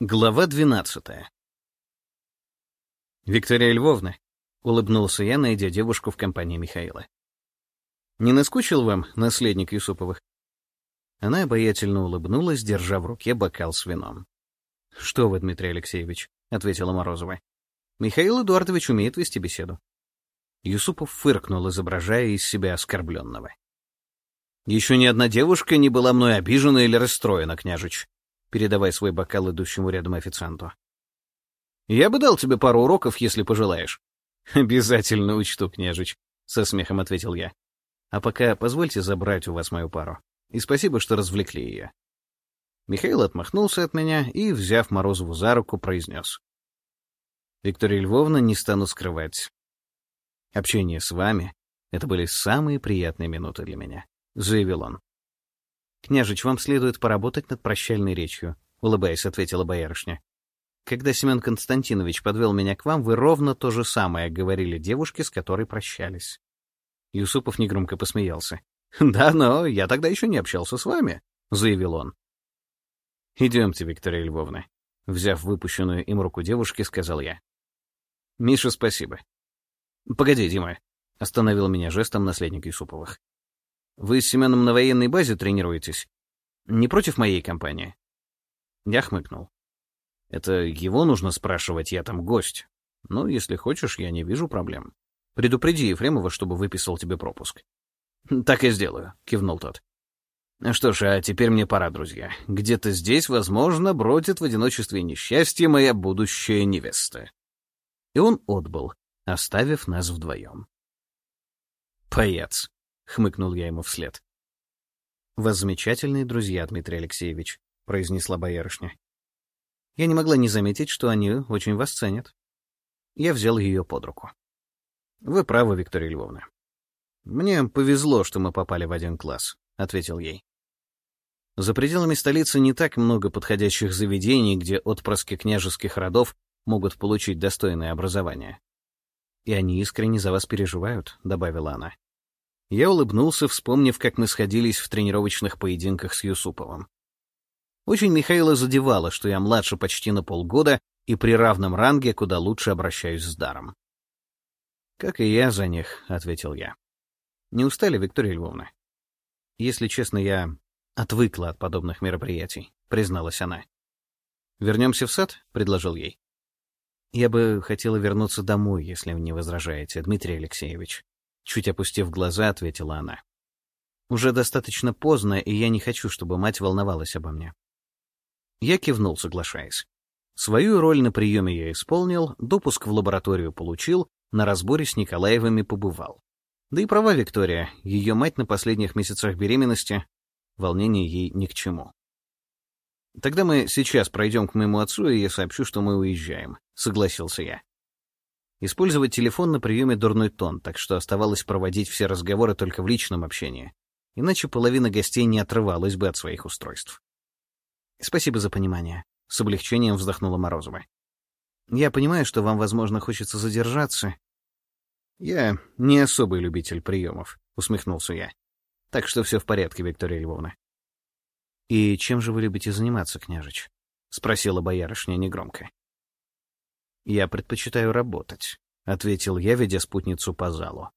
Глава двенадцатая. «Виктория Львовна», — улыбнулся я, найдя девушку в компании Михаила. «Не наскучил вам наследник Юсуповых?» Она обаятельно улыбнулась, держа в руке бокал с вином. «Что вы, Дмитрий Алексеевич», — ответила Морозова. «Михаил Эдуардович умеет вести беседу». Юсупов фыркнул, изображая из себя оскорбленного. «Еще ни одна девушка не была мной обижена или расстроена, княжич», передавая свой бокал идущему рядом официанту. «Я бы дал тебе пару уроков, если пожелаешь». «Обязательно учту, княжич», — со смехом ответил я. «А пока позвольте забрать у вас мою пару. И спасибо, что развлекли ее». Михаил отмахнулся от меня и, взяв Морозову за руку, произнес. «Виктория Львовна, не стану скрывать. Общение с вами — это были самые приятные минуты для меня», — заявил он. «Княжич, вам следует поработать над прощальной речью», — улыбаясь, ответила боярышня. «Когда Семен Константинович подвел меня к вам, вы ровно то же самое говорили девушке, с которой прощались». Юсупов негромко посмеялся. «Да, но я тогда еще не общался с вами», — заявил он. «Идемте, Виктория Львовна», — взяв выпущенную им руку девушки, сказал я. «Миша, спасибо». «Погоди, Дима», — остановил меня жестом наследник Юсуповых. Вы с Семеном на военной базе тренируетесь? Не против моей компании?» Я хмыкнул. «Это его нужно спрашивать, я там гость. Но если хочешь, я не вижу проблем. Предупреди Ефремова, чтобы выписал тебе пропуск». «Так и сделаю», — кивнул тот. «Что ж, а теперь мне пора, друзья. Где-то здесь, возможно, бродит в одиночестве несчастье моя будущая невеста». И он отбыл, оставив нас вдвоем. «Паяц», — хмыкнул я ему вслед. «Вас друзья, Дмитрий Алексеевич», — произнесла боярышня. Я не могла не заметить, что они очень вас ценят. Я взял ее под руку. «Вы правы, Виктория Львовна. Мне повезло, что мы попали в один класс», — ответил ей. За пределами столицы не так много подходящих заведений, где отпрыски княжеских родов могут получить достойное образование. «И они искренне за вас переживают», — добавила она. Я улыбнулся, вспомнив, как мы сходились в тренировочных поединках с Юсуповым. Очень Михаила задевало, что я младше почти на полгода и при равном ранге куда лучше обращаюсь с даром. «Как и я за них», — ответил я. «Не устали, Виктория Львовна?» «Если честно, я отвыкла от подобных мероприятий», — призналась она. «Вернемся в сад?» — предложил ей. «Я бы хотела вернуться домой, если вы не возражаете, Дмитрий Алексеевич», Чуть опустив глаза, ответила она. «Уже достаточно поздно, и я не хочу, чтобы мать волновалась обо мне». Я кивнул, соглашаясь. Свою роль на приеме я исполнил, допуск в лабораторию получил, на разборе с Николаевыми побывал. Да и права Виктория, ее мать на последних месяцах беременности, волнение ей ни к чему. «Тогда мы сейчас пройдем к моему отцу, и я сообщу, что мы уезжаем», — согласился я. Использовать телефон на приеме дурной тон, так что оставалось проводить все разговоры только в личном общении. Иначе половина гостей не отрывалась бы от своих устройств. «Спасибо за понимание», — с облегчением вздохнула Морозова. «Я понимаю, что вам, возможно, хочется задержаться». «Я не особый любитель приемов», — усмехнулся я. «Так что все в порядке, Виктория Львовна». «И чем же вы любите заниматься, княжич?» — спросила боярышня негромко. «Я предпочитаю работать», — ответил я, ведя спутницу по залу.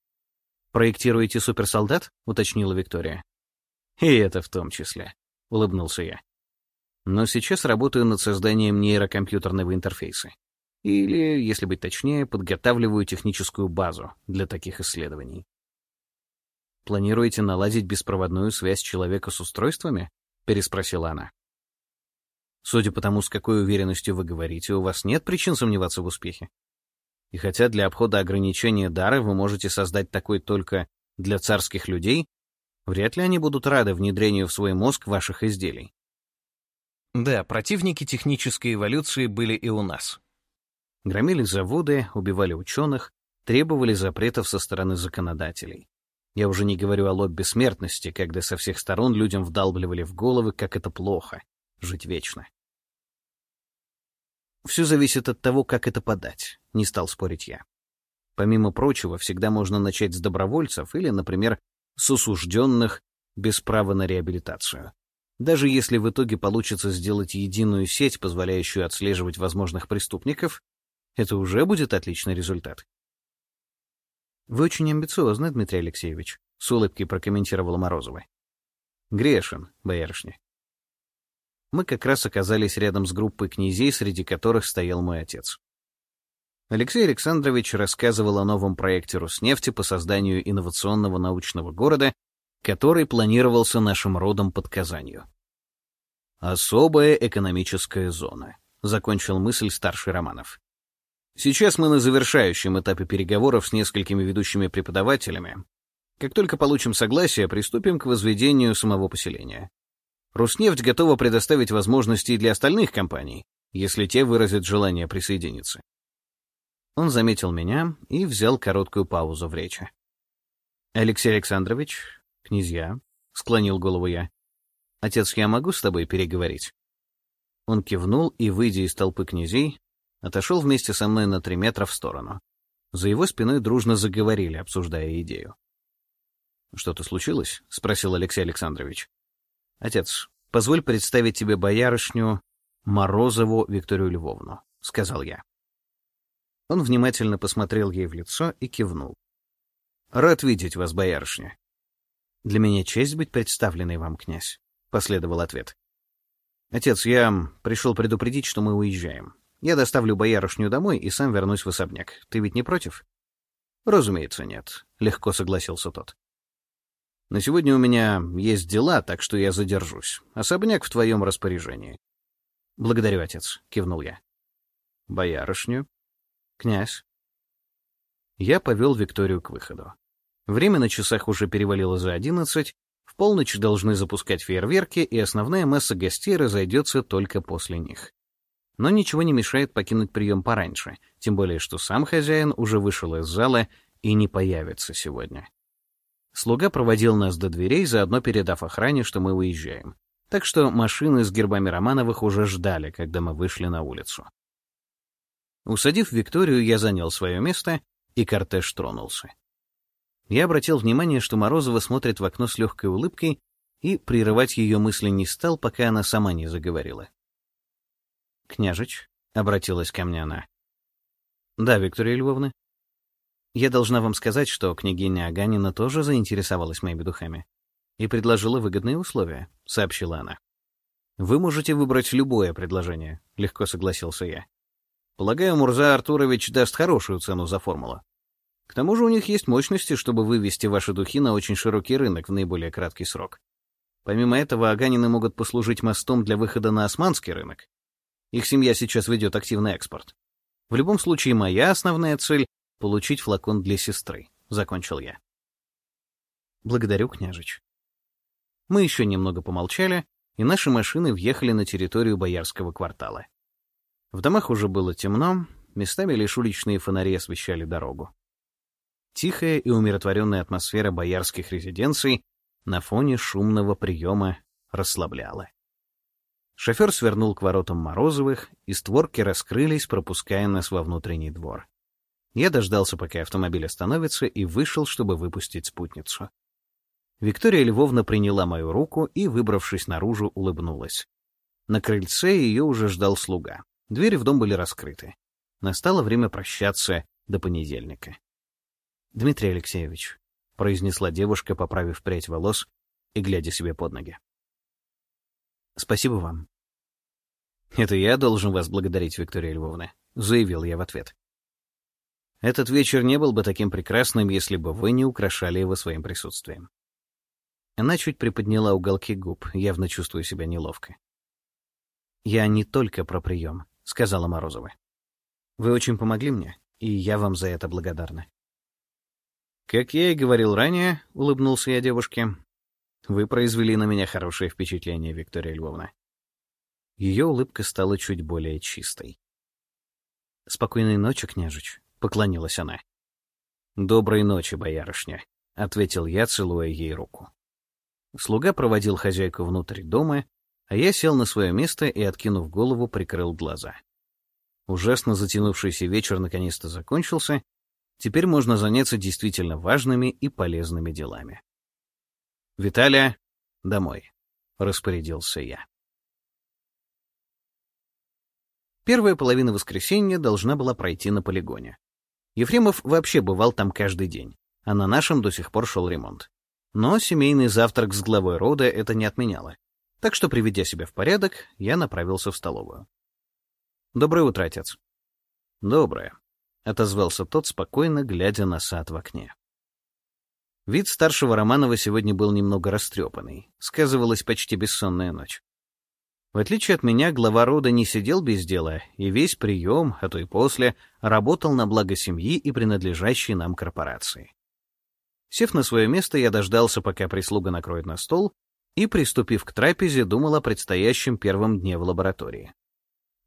«Проектируете суперсолдат?» — уточнила Виктория. «И это в том числе», — улыбнулся я. «Но сейчас работаю над созданием нейрокомпьютерного интерфейса. Или, если быть точнее, подготавливаю техническую базу для таких исследований». «Планируете наладить беспроводную связь человека с устройствами?» — переспросила она. Судя по тому, с какой уверенностью вы говорите, у вас нет причин сомневаться в успехе. И хотя для обхода ограничения дара вы можете создать такой только для царских людей, вряд ли они будут рады внедрению в свой мозг ваших изделий. Да, противники технической эволюции были и у нас. Громили заводы, убивали ученых, требовали запретов со стороны законодателей. Я уже не говорю о лобби смертности, когда со всех сторон людям вдалбливали в головы, как это плохо жить вечно. Все зависит от того, как это подать, не стал спорить я. Помимо прочего, всегда можно начать с добровольцев или, например, с осужденных без права на реабилитацию. Даже если в итоге получится сделать единую сеть, позволяющую отслеживать возможных преступников, это уже будет отличный результат. «Вы очень амбициозны, Дмитрий Алексеевич», — с улыбкой прокомментировала Морозова. «Грешен, боярышня». Мы как раз оказались рядом с группой князей, среди которых стоял мой отец. Алексей Александрович рассказывал о новом проекте Роснефти по созданию инновационного научного города, который планировался нашим родом под Казанью. «Особая экономическая зона», — закончил мысль старший Романов. «Сейчас мы на завершающем этапе переговоров с несколькими ведущими преподавателями. Как только получим согласие, приступим к возведению самого поселения. Роснефть готова предоставить возможности для остальных компаний, если те выразят желание присоединиться. Он заметил меня и взял короткую паузу в речи. «Алексей Александрович, князья», — склонил голову я. «Отец, я могу с тобой переговорить?» Он кивнул и, выйдя из толпы князей, отошел вместе со мной на три метра в сторону. За его спиной дружно заговорили, обсуждая идею. «Что-то случилось?» — спросил Алексей Александрович. «Отец, позволь представить тебе боярышню Морозову Викторию Львовну», — сказал я. Он внимательно посмотрел ей в лицо и кивнул. «Рад видеть вас, боярышня». «Для меня честь быть представленной вам, князь», — последовал ответ. «Отец, я пришел предупредить, что мы уезжаем. Я доставлю боярышню домой и сам вернусь в особняк. Ты ведь не против?» «Разумеется, нет», — легко согласился тот. «На сегодня у меня есть дела, так что я задержусь. Особняк в твоем распоряжении». «Благодарю, отец», — кивнул я. «Боярышню?» «Князь». Я повел Викторию к выходу. Время на часах уже перевалило за одиннадцать, в полночь должны запускать фейерверки, и основная масса гостей разойдется только после них. Но ничего не мешает покинуть прием пораньше, тем более что сам хозяин уже вышел из зала и не появится сегодня. Слуга проводил нас до дверей, заодно передав охране, что мы уезжаем. Так что машины с гербами Романовых уже ждали, когда мы вышли на улицу. Усадив Викторию, я занял свое место, и кортеж тронулся. Я обратил внимание, что Морозова смотрит в окно с легкой улыбкой, и прерывать ее мысли не стал, пока она сама не заговорила. «Княжич», — обратилась ко мне она. «Да, Виктория Львовна. Я должна вам сказать, что княгиня Аганина тоже заинтересовалась моими духами и предложила выгодные условия», — сообщила она. «Вы можете выбрать любое предложение», — легко согласился я. Полагаю, Мурза Артурович даст хорошую цену за формулу. К тому же у них есть мощности, чтобы вывести ваши духи на очень широкий рынок в наиболее краткий срок. Помимо этого, Аганины могут послужить мостом для выхода на османский рынок. Их семья сейчас ведет активный экспорт. В любом случае, моя основная цель — получить флакон для сестры, — закончил я. Благодарю, княжич. Мы еще немного помолчали, и наши машины въехали на территорию Боярского квартала. В домах уже было темно, местами лишь уличные фонари освещали дорогу. Тихая и умиротворенная атмосфера боярских резиденций на фоне шумного приема расслабляла. Шофер свернул к воротам Морозовых, и створки раскрылись, пропуская нас во внутренний двор. Я дождался, пока автомобиль остановится, и вышел, чтобы выпустить спутницу. Виктория Львовна приняла мою руку и, выбравшись наружу, улыбнулась. На крыльце ее уже ждал слуга. Двери в дом были раскрыты. Настало время прощаться до понедельника. «Дмитрий Алексеевич», — произнесла девушка, поправив прядь волос и глядя себе под ноги. «Спасибо вам». «Это я должен вас благодарить, Виктория Львовна», — заявил я в ответ. «Этот вечер не был бы таким прекрасным, если бы вы не украшали его своим присутствием». Она чуть приподняла уголки губ, явно чувствуя себя неловко. «Я не только про прием», — сказала Морозова. «Вы очень помогли мне, и я вам за это благодарна». «Как я и говорил ранее», — улыбнулся я девушке, — «вы произвели на меня хорошее впечатление, Виктория Львовна». Ее улыбка стала чуть более чистой. «Спокойной ночи, княжич», — поклонилась она. «Доброй ночи, боярышня», — ответил я, целуя ей руку. Слуга проводил хозяйку внутрь дома, а я сел на свое место и, откинув голову, прикрыл глаза. Ужасно затянувшийся вечер наконец-то закончился, теперь можно заняться действительно важными и полезными делами. Виталия, домой. распорядился я. Первая половина воскресенья должна была пройти на полигоне. Ефремов вообще бывал там каждый день, а на нашем до сих пор шел ремонт. Но семейный завтрак с главой рода это не отменяло. Так что, приведя себя в порядок, я направился в столовую. «Доброе утро, отец». «Доброе», — отозвался тот, спокойно глядя на сад в окне. Вид старшего Романова сегодня был немного растрепанный, сказывалась почти бессонная ночь. В отличие от меня, глава рода не сидел без дела, и весь прием, а то и после, работал на благо семьи и принадлежащей нам корпорации. Сев на свое место, я дождался, пока прислуга накроет на стол, и, приступив к трапезе, думал о предстоящем первом дне в лаборатории.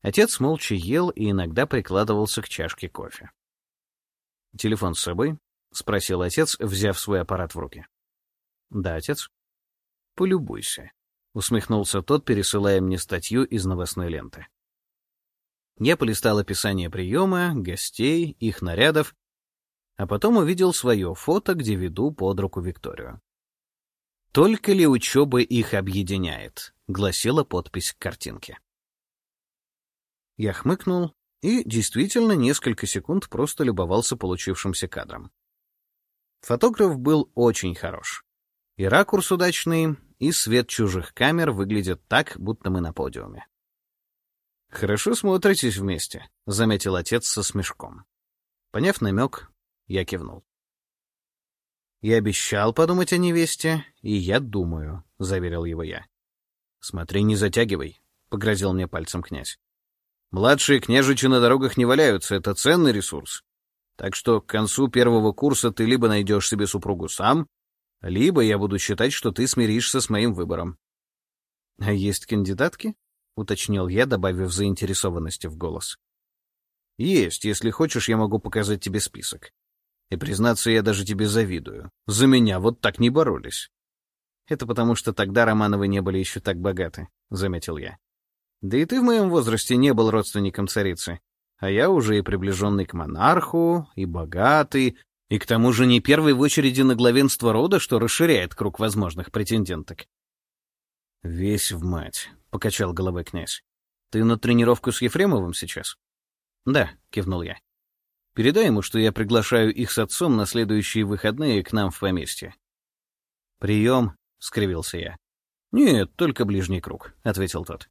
Отец молча ел и иногда прикладывался к чашке кофе. «Телефон с собой?» — спросил отец, взяв свой аппарат в руки. «Да, отец». «Полюбуйся», — усмехнулся тот, пересылая мне статью из новостной ленты. Я полистал описание приема, гостей, их нарядов, а потом увидел свое фото, где веду под руку Викторию. «Только ли учеба их объединяет?» — гласила подпись к картинке. Я хмыкнул и действительно несколько секунд просто любовался получившимся кадром. Фотограф был очень хорош. И ракурс удачный, и свет чужих камер выглядит так, будто мы на подиуме. «Хорошо смотритесь вместе», — заметил отец со смешком. Поняв намек, я кивнул. «Я обещал подумать о невесте, и я думаю», — заверил его я. «Смотри, не затягивай», — погрозил мне пальцем князь. «Младшие княжичи на дорогах не валяются, это ценный ресурс. Так что к концу первого курса ты либо найдешь себе супругу сам, либо я буду считать, что ты смиришься с моим выбором. — А есть кандидатки? — уточнил я, добавив заинтересованности в голос. — Есть. Если хочешь, я могу показать тебе список. И, признаться, я даже тебе завидую. За меня вот так не боролись. — Это потому, что тогда Романовы не были еще так богаты, — заметил я. Да и ты в моем возрасте не был родственником царицы. А я уже и приближенный к монарху, и богатый, и к тому же не первый в очереди на главенство рода, что расширяет круг возможных претенденток. «Весь в мать», — покачал головой князь. «Ты на тренировку с Ефремовым сейчас?» «Да», — кивнул я. «Передай ему, что я приглашаю их с отцом на следующие выходные к нам в поместье». «Прием», — скривился я. «Нет, только ближний круг», — ответил тот.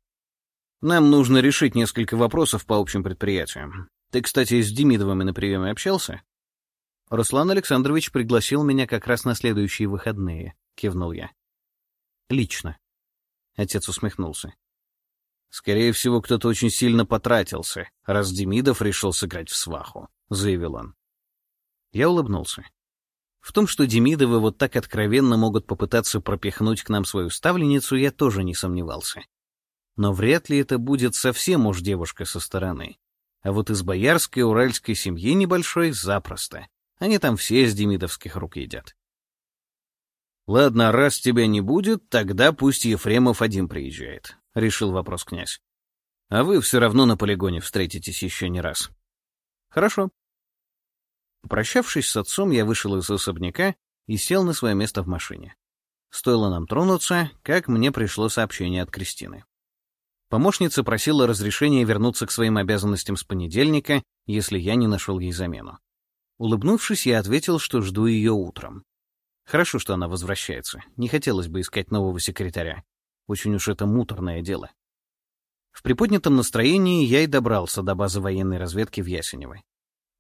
«Нам нужно решить несколько вопросов по общим предприятиям. Ты, кстати, с Демидовыми на приеме общался?» Руслан Александрович пригласил меня как раз на следующие выходные, кивнул я. Лично. Отец усмехнулся. Скорее всего, кто-то очень сильно потратился, раз Демидов решил сыграть в сваху, заявил он. Я улыбнулся. В том, что Демидовы вот так откровенно могут попытаться пропихнуть к нам свою ставленницу, я тоже не сомневался. Но вряд ли это будет совсем уж девушка со стороны. А вот из боярской уральской семьи небольшой запросто. Они там все с демидовских рук едят. «Ладно, раз тебя не будет, тогда пусть Ефремов один приезжает», — решил вопрос князь. «А вы все равно на полигоне встретитесь еще не раз». «Хорошо». Прощавшись с отцом, я вышел из особняка и сел на свое место в машине. Стоило нам тронуться, как мне пришло сообщение от Кристины. Помощница просила разрешения вернуться к своим обязанностям с понедельника, если я не нашел ей замену. Улыбнувшись, я ответил, что жду ее утром. Хорошо, что она возвращается. Не хотелось бы искать нового секретаря. Очень уж это муторное дело. В приподнятом настроении я и добрался до базы военной разведки в Ясенево.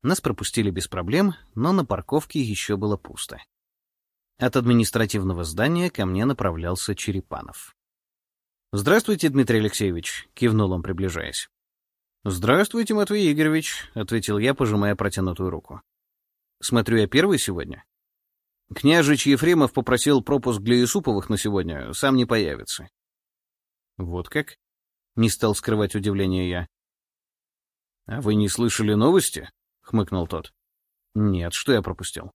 Нас пропустили без проблем, но на парковке еще было пусто. От административного здания ко мне направлялся Черепанов. «Здравствуйте, Дмитрий Алексеевич», — кивнул он, приближаясь. «Здравствуйте, Матвей Игоревич», — ответил я, пожимая протянутую руку. Смотрю, я первый сегодня. Княжич Ефремов попросил пропуск для Юсуповых на сегодня, сам не появится. Вот как? Не стал скрывать удивление я. А вы не слышали новости? Хмыкнул тот. Нет, что я пропустил?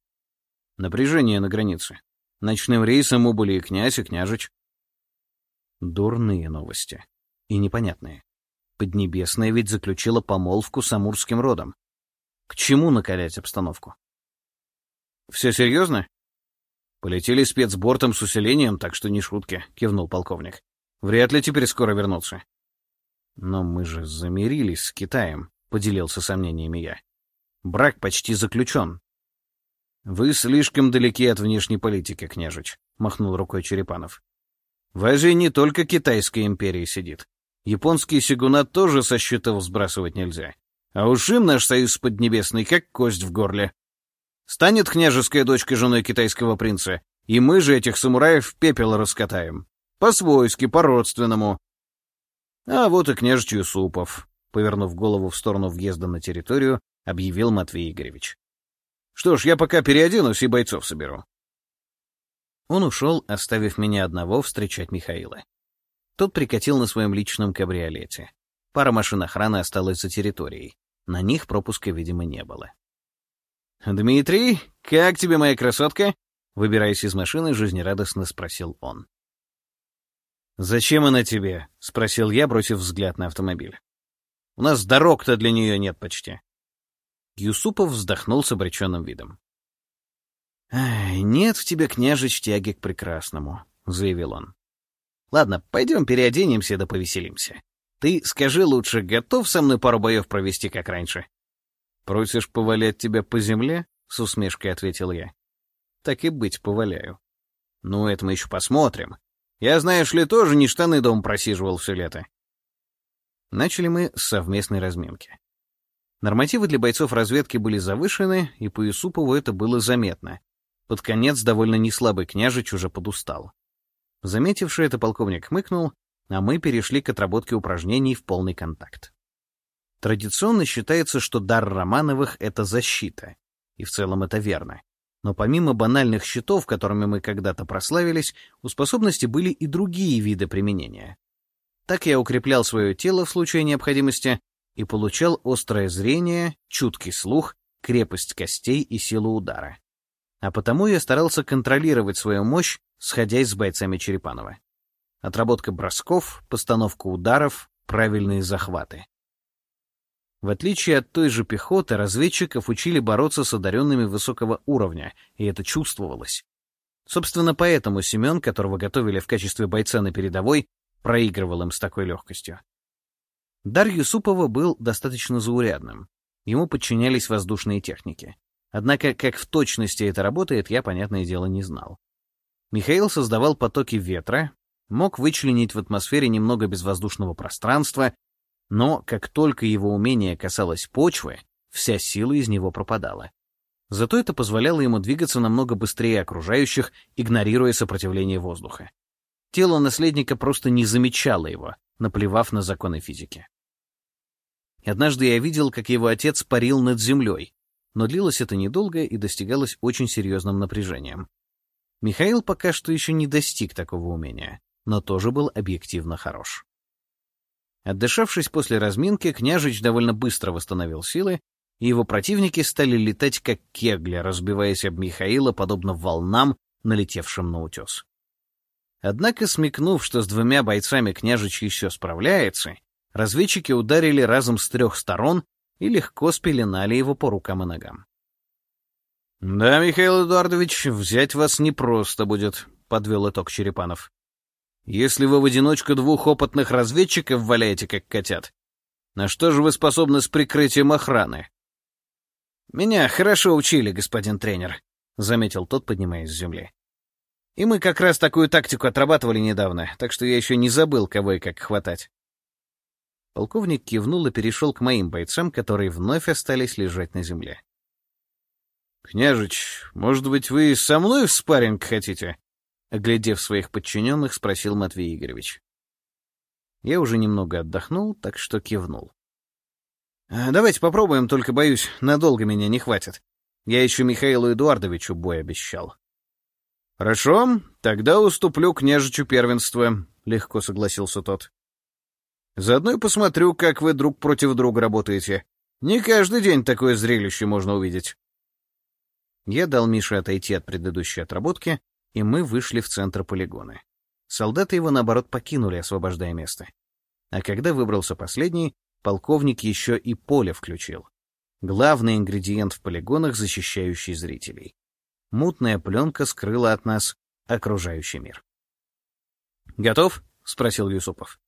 Напряжение на границе. Ночным рейсом убыли и князь, и княжич. Дурные новости. И непонятные. Поднебесная ведь заключила помолвку с амурским родом. К чему накалять обстановку? «Все серьезно?» «Полетели спецбортом с усилением, так что не шутки», — кивнул полковник. Вряд ли теперь скоро вернутся. Но мы же замирились с Китаем, — поделился сомнениями я. Брак почти заключен. Вы слишком далеки от внешней политики, княжич, — махнул рукой Черепанов. В Азии не только Китайская империя сидит. Японский сигунат тоже со счетов сбрасывать нельзя. А уж им наш союз поднебесный, как кость в горле. Станет княжеская дочка женой китайского принца, и мы же этих самураев в пепел раскатаем. По-свойски, по-родственному. А вот и княжич Юсупов, повернув голову в сторону въезда на территорию, объявил Матвей Игоревич. Что ж, я пока переоденусь и бойцов соберу. Он ушел, оставив меня одного встречать Михаила. Тот прикатил на своем личном кабриолете. Пара машин охраны осталась за территорией. На них пропуска, видимо, не было. «Дмитрий, как тебе моя красотка?» Выбираясь из машины, жизнерадостно спросил он. «Зачем она тебе?» — спросил я, бросив взгляд на автомобиль. «У нас дорог-то для нее нет почти». Юсупов вздохнул с обреченным видом. «Нет в тебе, княжич, тяги к прекрасному», — заявил он. «Ладно, пойдем переоденемся да повеселимся. Ты скажи лучше, готов со мной пару боев провести, как раньше?» «Просишь повалять тебя по земле?» — с усмешкой ответил я. «Так и быть, поваляю». «Ну, это мы еще посмотрим. Я, знаешь ли, тоже не штаны дом просиживал все лето. Начали мы с совместной разминки. Нормативы для бойцов разведки были завышены, и по Юсупову это было заметно. Под конец довольно неслабый княжич уже подустал. Заметивший это полковник хмыкнул, а мы перешли к отработке упражнений в полный контакт. Традиционно считается, что дар Романовых — это защита. И в целом это верно. Но помимо банальных щитов, которыми мы когда-то прославились, у способности были и другие виды применения. Так я укреплял свое тело в случае необходимости и получал острое зрение, чуткий слух, крепость костей и силу удара. А потому я старался контролировать свою мощь, сходясь с бойцами Черепанова. Отработка бросков, постановка ударов, правильные захваты. В отличие от той же пехоты, разведчиков учили бороться с одаренными высокого уровня, и это чувствовалось. Собственно, поэтому Семен, которого готовили в качестве бойца на передовой, проигрывал им с такой легкостью. Дар Юсупова был достаточно заурядным. Ему подчинялись воздушные техники. Однако, как в точности это работает, я, понятное дело, не знал. Михаил создавал потоки ветра, мог вычленить в атмосфере немного безвоздушного пространства но как только его умение касалось почвы, вся сила из него пропадала. Зато это позволяло ему двигаться намного быстрее окружающих, игнорируя сопротивление воздуха. Тело наследника просто не замечало его, наплевав на законы физики. Однажды я видел, как его отец парил над землей, но длилось это недолго и достигалось очень серьезным напряжением. Михаил пока что еще не достиг такого умения, но тоже был объективно хорош. Отдышавшись после разминки, княжич довольно быстро восстановил силы, и его противники стали летать как кегли, разбиваясь об Михаила, подобно волнам, налетевшим на утес. Однако, смекнув, что с двумя бойцами княжич еще справляется, разведчики ударили разом с трех сторон и легко спеленали его по рукам и ногам. «Да, Михаил Эдуардович, взять вас непросто будет», — подвел итог Черепанов. Если вы в одиночку двух опытных разведчиков валяете, как котят, на что же вы способны с прикрытием охраны? Меня хорошо учили, господин тренер, заметил тот, поднимаясь с земли. И мы как раз такую тактику отрабатывали недавно, так что я еще не забыл, кого и как хватать. Полковник кивнул и перешел к моим бойцам, которые вновь остались лежать на земле. «Княжич, может быть, вы со мной в спарринг хотите?» Оглядев своих подчиненных, спросил Матвей Игоревич. Я уже немного отдохнул, так что кивнул. «А, «Давайте попробуем, только, боюсь, надолго меня не хватит. Я еще Михаилу Эдуардовичу бой обещал». «Хорошо, тогда уступлю княжичу первенство», — легко согласился тот. «Заодно и посмотрю, как вы друг против друга работаете. Не каждый день такое зрелище можно увидеть». Я дал Мише отойти от предыдущей отработки, и мы вышли в центр полигона. Солдаты его, наоборот, покинули, освобождая место. А когда выбрался последний, полковник еще и поле включил. Главный ингредиент в полигонах, защищающий зрителей. Мутная пленка скрыла от нас окружающий мир. «Готов?» — спросил Юсупов.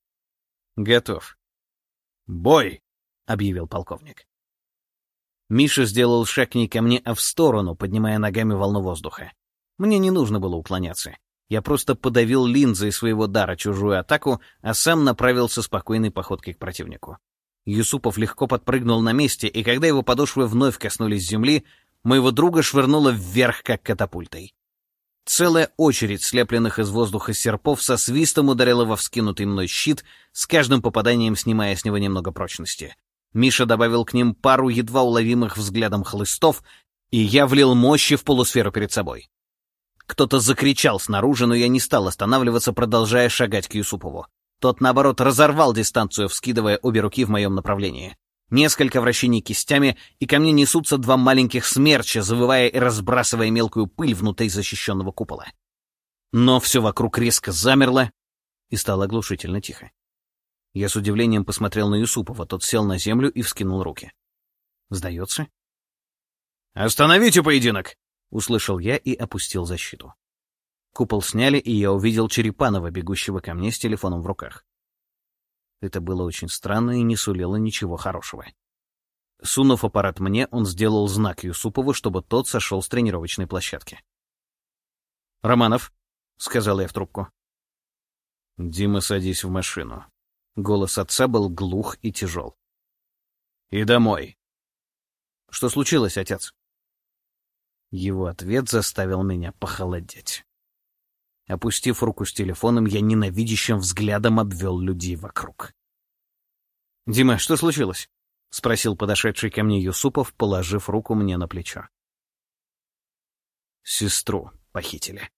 «Готов». «Бой!» — объявил полковник. Миша сделал шаг не ко мне, а в сторону, поднимая ногами волну воздуха. Мне не нужно было уклоняться. Я просто подавил линзой своего дара чужую атаку, а сам направился спокойной походкой к противнику. Юсупов легко подпрыгнул на месте, и когда его подошвы вновь коснулись земли, моего друга швырнуло вверх, как катапультой. Целая очередь слепленных из воздуха серпов со свистом ударила во вскинутый мной щит, с каждым попаданием снимая с него немного прочности. Миша добавил к ним пару едва уловимых взглядом хлыстов, и я влил мощи в полусферу перед собой. Кто-то закричал снаружи, но я не стал останавливаться, продолжая шагать к Юсупову. Тот, наоборот, разорвал дистанцию, вскидывая обе руки в моем направлении. Несколько вращений кистями, и ко мне несутся два маленьких смерча, завывая и разбрасывая мелкую пыль внутри защищенного купола. Но все вокруг резко замерло, и стало оглушительно тихо. Я с удивлением посмотрел на Юсупова, тот сел на землю и вскинул руки. «Сдается?» «Остановите поединок!» — услышал я и опустил защиту. Купол сняли, и я увидел Черепанова, бегущего ко мне с телефоном в руках. Это было очень странно и не сулило ничего хорошего. Сунув аппарат мне, он сделал знак Юсупову, чтобы тот сошел с тренировочной площадки. «Романов», — сказал я в трубку. «Дима, садись в машину». Голос отца был глух и тяжел. «И домой». «Что случилось, отец?» Его ответ заставил меня похолодеть. Опустив руку с телефоном, я ненавидящим взглядом обвел людей вокруг. «Дима, что случилось?» — спросил подошедший ко мне Юсупов, положив руку мне на плечо. «Сестру похитили»,